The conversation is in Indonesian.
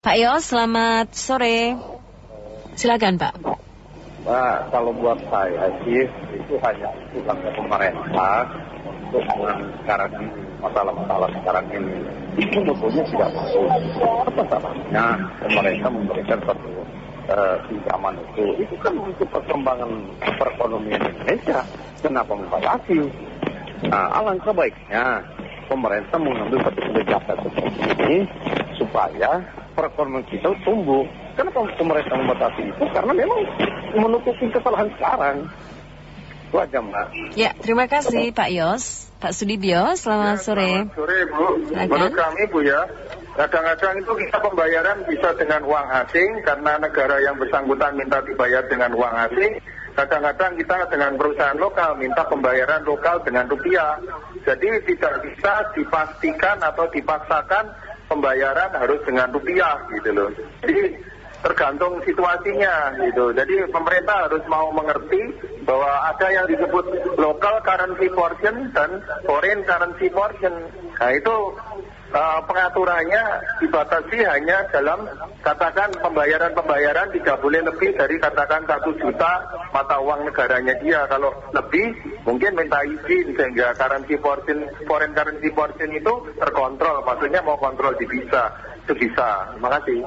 Pak Yos, selamat sore. Silakan Pak. Nah, kalau buat saya sih itu hanya tugasnya pemerintah untuk mengarahkan masalah-masalah sekarang ini. Itu sebetulnya tidak bagus. Apa salahnya pemerintah memberikan satu uh, itu? Itu kan untuk perkembangan perekonomian Indonesia. Kenapa membatasi? Nah, alangkah baiknya pemerintah mengambil satu kebijakan seperti ini supaya perekonomian kita tumbuh. Kenapa pemerintah membatasi itu? Karena memang menutupi kesalahan sekarang. Itu aja, Mbak. Ya, terima kasih Pak Yos. Pak Sudibyo, selamat ya, sore. Selamat sore, Bu. Silakan. Menurut kami, Bu ya, kadang-kadang itu kita pembayaran bisa dengan uang asing karena negara yang bersangkutan minta dibayar dengan uang asing. Kadang-kadang kita dengan perusahaan lokal minta pembayaran lokal dengan rupiah. Jadi tidak bisa dipastikan atau dipaksakan pembayaran harus dengan rupiah gitu loh. Jadi tergantung situasinya gitu. Jadi pemerintah harus mau mengerti bahwa ada yang disebut local currency portion dan foreign currency portion. Nah itu uh, pengaturannya dibatasi hanya dalam katakan pembayaran-pembayaran tidak boleh lebih dari katakan satu juta mata uang negaranya dia. Kalau lebih mungkin minta izin sehingga currency portion, foreign currency portion itu terkontrol. Maksudnya mau kontrol divisa, itu bisa. Terima kasih.